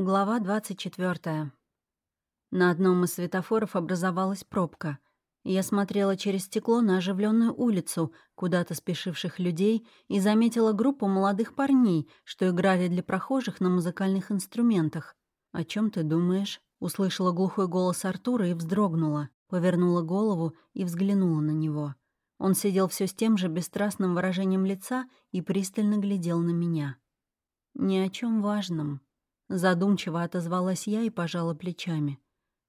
Глава 24. На одном из светофоров образовалась пробка. Я смотрела через стекло на оживленную улицу, куда-то спешивших людей, и заметила группу молодых парней, что играли для прохожих на музыкальных инструментах. «О чем ты думаешь?» — услышала глухой голос Артура и вздрогнула, повернула голову и взглянула на него. Он сидел все с тем же бесстрастным выражением лица и пристально глядел на меня. «Ни о чем важном», Задумчиво отозвалась я и пожала плечами.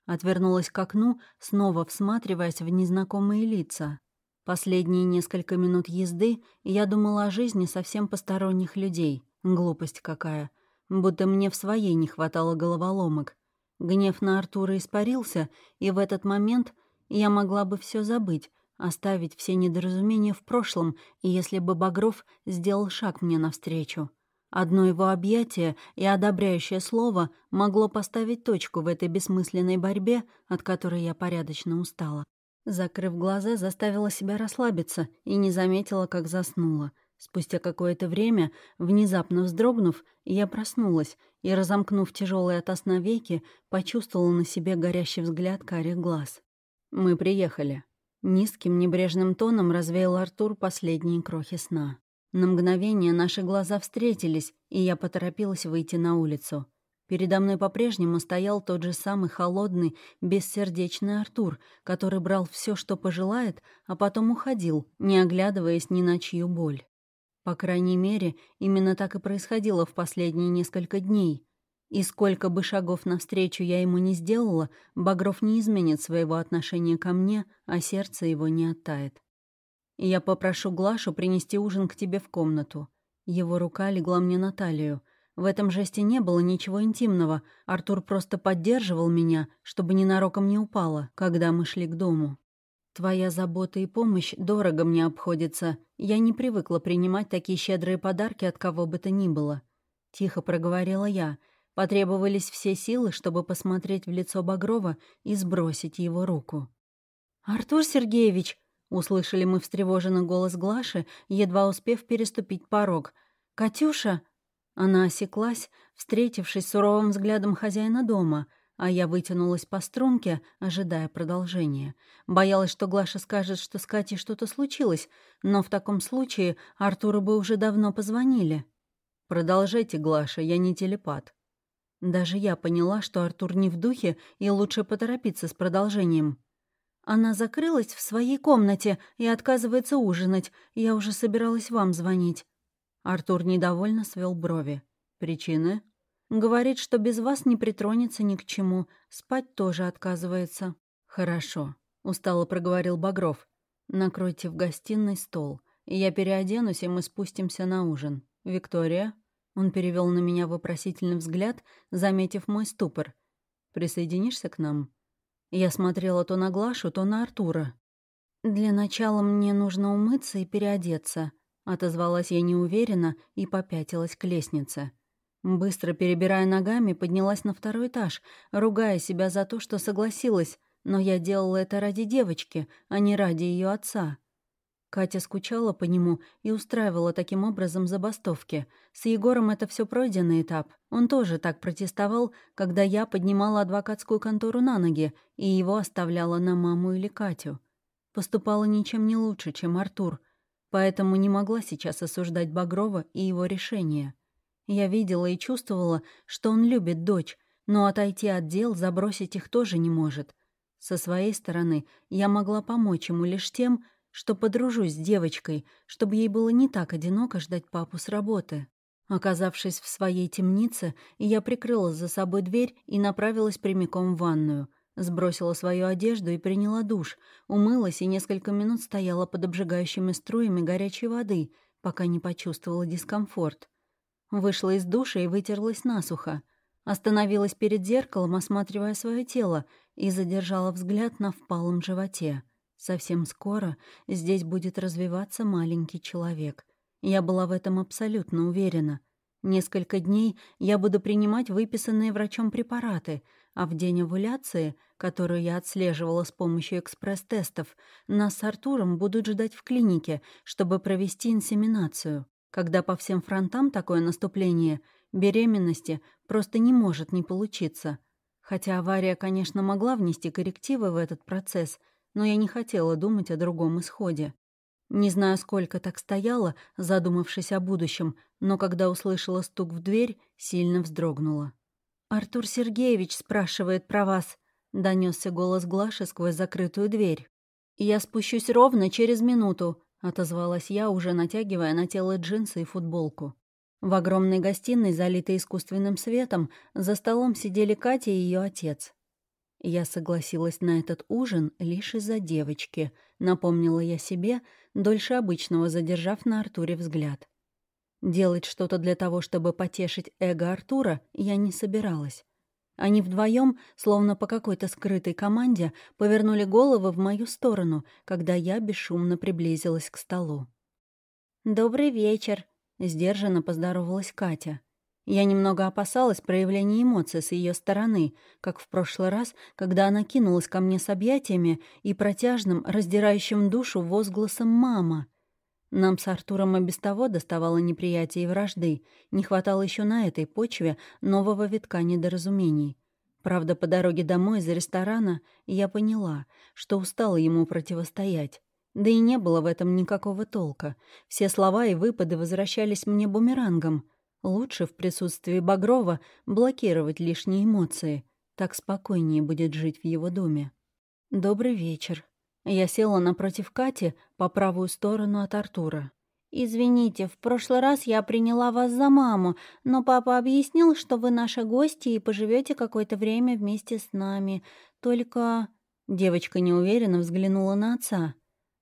Отвернулась к окну, снова всматриваясь в незнакомые лица. Последние несколько минут езды я думала о жизни совсем посторонних людей. Глупость какая. Будто мне в своей не хватало головоломок. Гнев на Артура испарился, и в этот момент я могла бы все забыть, оставить все недоразумения в прошлом, если бы Багров сделал шаг мне навстречу. Одно его объятие и одобряющее слово могло поставить точку в этой бессмысленной борьбе, от которой я порядочно устала. Закрыв глаза, заставила себя расслабиться и не заметила, как заснула. Спустя какое-то время, внезапно вздрогнув, я проснулась и, разомкнув тяжелые от сна веки, почувствовала на себе горящий взгляд карих глаз. «Мы приехали». Низким небрежным тоном развеял Артур последние крохи сна. На мгновение наши глаза встретились, и я поторопилась выйти на улицу. Передо мной по-прежнему стоял тот же самый холодный, бессердечный Артур, который брал все, что пожелает, а потом уходил, не оглядываясь ни на чью боль. По крайней мере, именно так и происходило в последние несколько дней. И сколько бы шагов навстречу я ему не сделала, Багров не изменит своего отношения ко мне, а сердце его не оттает я попрошу Глашу принести ужин к тебе в комнату». Его рука легла мне на талию. В этом жесте не было ничего интимного. Артур просто поддерживал меня, чтобы ненароком не упала, когда мы шли к дому. «Твоя забота и помощь дорого мне обходится. Я не привыкла принимать такие щедрые подарки от кого бы то ни было». Тихо проговорила я. Потребовались все силы, чтобы посмотреть в лицо Багрова и сбросить его руку. «Артур Сергеевич!» Услышали мы встревоженный голос Глаши, едва успев переступить порог. «Катюша!» Она осеклась, встретившись суровым взглядом хозяина дома, а я вытянулась по струнке, ожидая продолжения. Боялась, что Глаша скажет, что с Катей что-то случилось, но в таком случае Артуру бы уже давно позвонили. «Продолжайте, Глаша, я не телепат». Даже я поняла, что Артур не в духе, и лучше поторопиться с продолжением. Она закрылась в своей комнате и отказывается ужинать. Я уже собиралась вам звонить». Артур недовольно свел брови. «Причины?» «Говорит, что без вас не притронется ни к чему. Спать тоже отказывается». «Хорошо», — устало проговорил Багров. «Накройте в гостиной стол. Я переоденусь, и мы спустимся на ужин. Виктория?» Он перевел на меня вопросительный взгляд, заметив мой ступор. «Присоединишься к нам?» Я смотрела то на Глашу, то на Артура. «Для начала мне нужно умыться и переодеться», — отозвалась я неуверенно и попятилась к лестнице. Быстро перебирая ногами, поднялась на второй этаж, ругая себя за то, что согласилась, но я делала это ради девочки, а не ради ее отца. Катя скучала по нему и устраивала таким образом забастовки. С Егором это все пройденный этап. Он тоже так протестовал, когда я поднимала адвокатскую контору на ноги и его оставляла на маму или Катю. Поступала ничем не лучше, чем Артур, поэтому не могла сейчас осуждать Багрова и его решение. Я видела и чувствовала, что он любит дочь, но отойти от дел, забросить их тоже не может. Со своей стороны я могла помочь ему лишь тем, что подружусь с девочкой, чтобы ей было не так одиноко ждать папу с работы. Оказавшись в своей темнице, я прикрыла за собой дверь и направилась прямиком в ванную. Сбросила свою одежду и приняла душ, умылась и несколько минут стояла под обжигающими струями горячей воды, пока не почувствовала дискомфорт. Вышла из душа и вытерлась насухо. Остановилась перед зеркалом, осматривая свое тело, и задержала взгляд на впалом животе. Совсем скоро здесь будет развиваться маленький человек. Я была в этом абсолютно уверена. Несколько дней я буду принимать выписанные врачом препараты, а в день овуляции, которую я отслеживала с помощью экспресс-тестов, нас с Артуром будут ждать в клинике, чтобы провести инсеминацию. Когда по всем фронтам такое наступление, Беременности просто не может не получиться. Хотя авария, конечно, могла внести коррективы в этот процесс, но я не хотела думать о другом исходе. Не знаю, сколько так стояла, задумавшись о будущем, но когда услышала стук в дверь, сильно вздрогнула. «Артур Сергеевич спрашивает про вас», — донесся голос Глаши сквозь закрытую дверь. «Я спущусь ровно через минуту», — отозвалась я, уже натягивая на тело джинсы и футболку. В огромной гостиной, залитой искусственным светом, за столом сидели Катя и ее отец. Я согласилась на этот ужин лишь из-за девочки, напомнила я себе, дольше обычного задержав на Артуре взгляд. Делать что-то для того, чтобы потешить эго Артура, я не собиралась. Они вдвоем, словно по какой-то скрытой команде, повернули головы в мою сторону, когда я бесшумно приблизилась к столу. «Добрый вечер», — сдержанно поздоровалась Катя. Я немного опасалась проявления эмоций с ее стороны, как в прошлый раз, когда она кинулась ко мне с объятиями и протяжным, раздирающим душу возгласом «мама». Нам с Артуром и без того доставало неприятия и вражды, не хватало еще на этой почве нового витка недоразумений. Правда, по дороге домой из ресторана я поняла, что устала ему противостоять. Да и не было в этом никакого толка. Все слова и выпады возвращались мне бумерангом — Лучше в присутствии Багрова блокировать лишние эмоции. Так спокойнее будет жить в его доме. «Добрый вечер». Я села напротив Кати по правую сторону от Артура. «Извините, в прошлый раз я приняла вас за маму, но папа объяснил, что вы наши гости и поживете какое-то время вместе с нами. Только...» Девочка неуверенно взглянула на отца.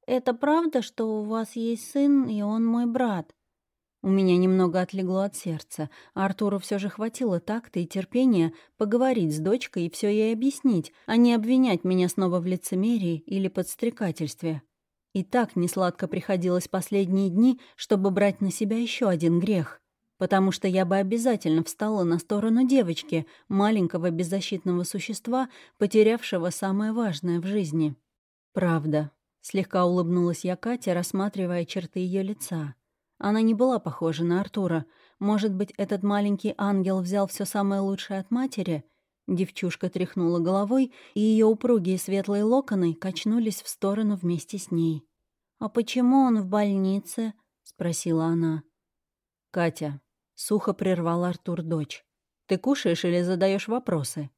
«Это правда, что у вас есть сын, и он мой брат?» У меня немного отлегло от сердца, Артуру все же хватило такта и терпения поговорить с дочкой и все ей объяснить, а не обвинять меня снова в лицемерии или подстрекательстве. И так несладко приходилось последние дни, чтобы брать на себя еще один грех, потому что я бы обязательно встала на сторону девочки, маленького беззащитного существа, потерявшего самое важное в жизни. «Правда», — слегка улыбнулась я Кате, рассматривая черты ее лица. Она не была похожа на Артура. Может быть, этот маленький ангел взял все самое лучшее от матери? Девчушка тряхнула головой, и ее упругие светлые локоны качнулись в сторону вместе с ней. «А почему он в больнице?» — спросила она. «Катя», — сухо прервал Артур дочь, — «ты кушаешь или задаешь вопросы?»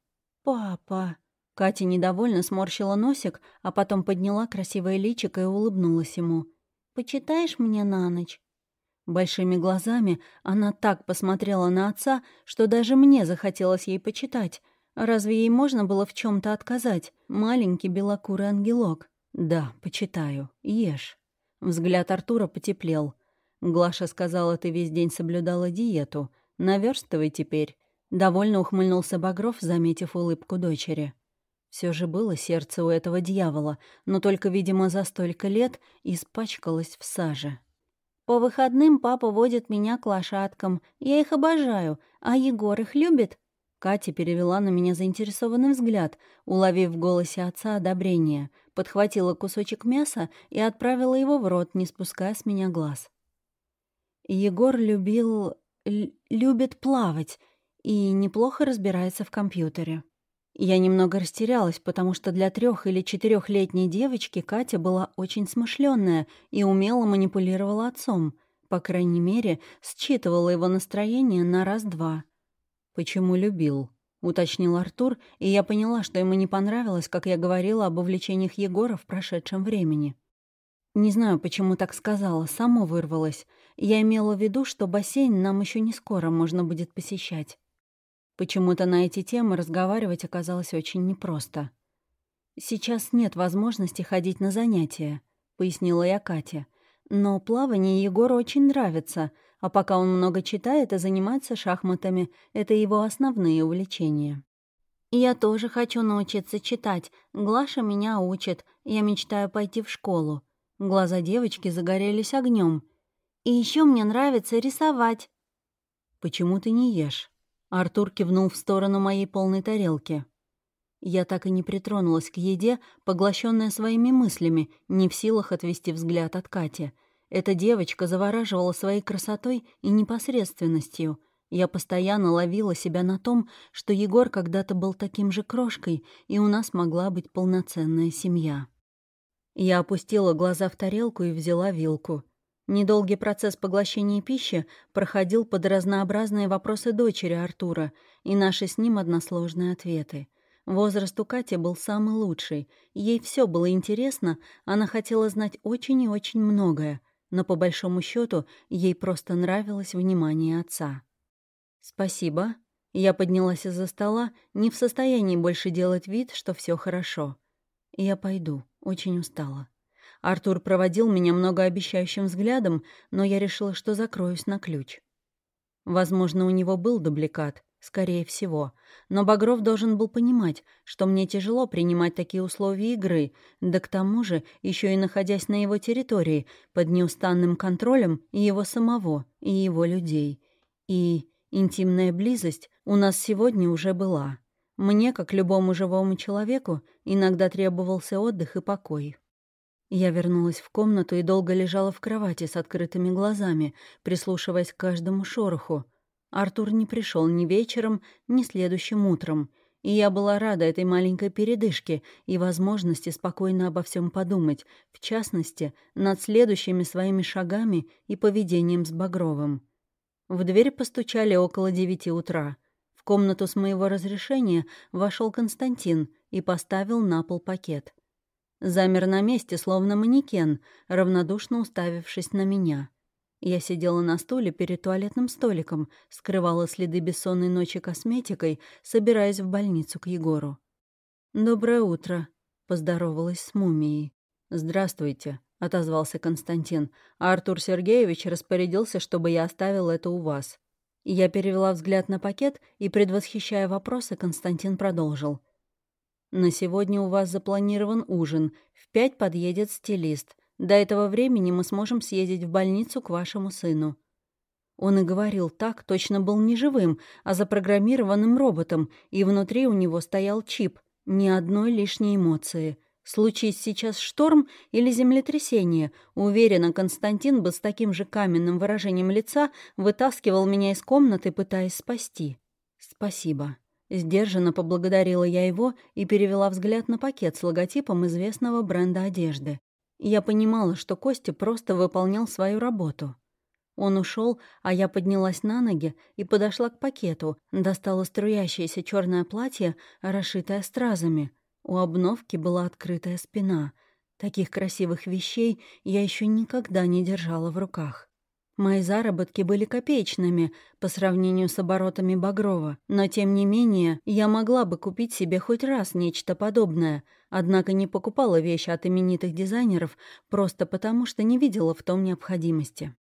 «Папа...» Катя недовольно сморщила носик, а потом подняла красивое личико и улыбнулась ему. «Почитаешь мне на ночь?» Большими глазами она так посмотрела на отца, что даже мне захотелось ей почитать. Разве ей можно было в чем то отказать? Маленький белокурый ангелок. «Да, почитаю. Ешь». Взгляд Артура потеплел. Глаша сказала, ты весь день соблюдала диету. Наверстывай теперь. Довольно ухмыльнулся Багров, заметив улыбку дочери. Все же было сердце у этого дьявола, но только, видимо, за столько лет испачкалось в саже. По выходным папа водит меня к лошадкам. Я их обожаю. А Егор их любит?» Катя перевела на меня заинтересованный взгляд, уловив в голосе отца одобрение, подхватила кусочек мяса и отправила его в рот, не спуская с меня глаз. Егор любил... любит плавать и неплохо разбирается в компьютере. Я немного растерялась, потому что для трех или четырехлетней девочки Катя была очень смышленная и умело манипулировала отцом. По крайней мере, считывала его настроение на раз-два. «Почему любил?» — уточнил Артур, и я поняла, что ему не понравилось, как я говорила об увлечениях Егора в прошедшем времени. Не знаю, почему так сказала, само вырвалось. Я имела в виду, что бассейн нам еще не скоро можно будет посещать. Почему-то на эти темы разговаривать оказалось очень непросто. «Сейчас нет возможности ходить на занятия», — пояснила я Кате. «Но плавание Егору очень нравится, а пока он много читает и занимается шахматами, это его основные увлечения». «Я тоже хочу научиться читать. Глаша меня учит. Я мечтаю пойти в школу». Глаза девочки загорелись огнем. «И еще мне нравится рисовать». «Почему ты не ешь?» Артур кивнул в сторону моей полной тарелки. Я так и не притронулась к еде, поглощенная своими мыслями, не в силах отвести взгляд от Кати. Эта девочка завораживала своей красотой и непосредственностью. Я постоянно ловила себя на том, что Егор когда-то был таким же крошкой, и у нас могла быть полноценная семья. Я опустила глаза в тарелку и взяла вилку. Недолгий процесс поглощения пищи проходил под разнообразные вопросы дочери Артура и наши с ним односложные ответы. Возраст у Кати был самый лучший. Ей все было интересно, она хотела знать очень и очень многое, но по большому счету ей просто нравилось внимание отца. «Спасибо». Я поднялась из-за стола, не в состоянии больше делать вид, что все хорошо. «Я пойду, очень устала». Артур проводил меня многообещающим взглядом, но я решила, что закроюсь на ключ. Возможно, у него был дубликат, скорее всего. Но Багров должен был понимать, что мне тяжело принимать такие условия игры, да к тому же, еще и находясь на его территории, под неустанным контролем и его самого, и его людей. И Интимная близость у нас сегодня уже была. Мне, как любому живому человеку, иногда требовался отдых и покой. Я вернулась в комнату и долго лежала в кровати с открытыми глазами, прислушиваясь к каждому шороху. Артур не пришел ни вечером, ни следующим утром, и я была рада этой маленькой передышке и возможности спокойно обо всем подумать, в частности, над следующими своими шагами и поведением с Багровым. В дверь постучали около девяти утра. В комнату с моего разрешения вошел Константин и поставил на пол пакет. Замер на месте, словно манекен, равнодушно уставившись на меня. Я сидела на стуле перед туалетным столиком, скрывала следы бессонной ночи косметикой, собираясь в больницу к Егору. «Доброе утро», — поздоровалась с мумией. «Здравствуйте», — отозвался Константин. «А Артур Сергеевич распорядился, чтобы я оставил это у вас». Я перевела взгляд на пакет и, предвосхищая вопросы, Константин продолжил. «На сегодня у вас запланирован ужин. В пять подъедет стилист. До этого времени мы сможем съездить в больницу к вашему сыну». Он и говорил так, точно был не живым, а запрограммированным роботом, и внутри у него стоял чип. Ни одной лишней эмоции — Случись сейчас шторм или землетрясение, уверена, Константин бы с таким же каменным выражением лица вытаскивал меня из комнаты, пытаясь спасти. «Спасибо». Сдержанно поблагодарила я его и перевела взгляд на пакет с логотипом известного бренда одежды. Я понимала, что Костя просто выполнял свою работу. Он ушел, а я поднялась на ноги и подошла к пакету, достала струящееся черное платье, расшитое стразами — у обновки была открытая спина. Таких красивых вещей я еще никогда не держала в руках. Мои заработки были копеечными по сравнению с оборотами Багрова, но тем не менее я могла бы купить себе хоть раз нечто подобное, однако не покупала вещи от именитых дизайнеров просто потому, что не видела в том необходимости.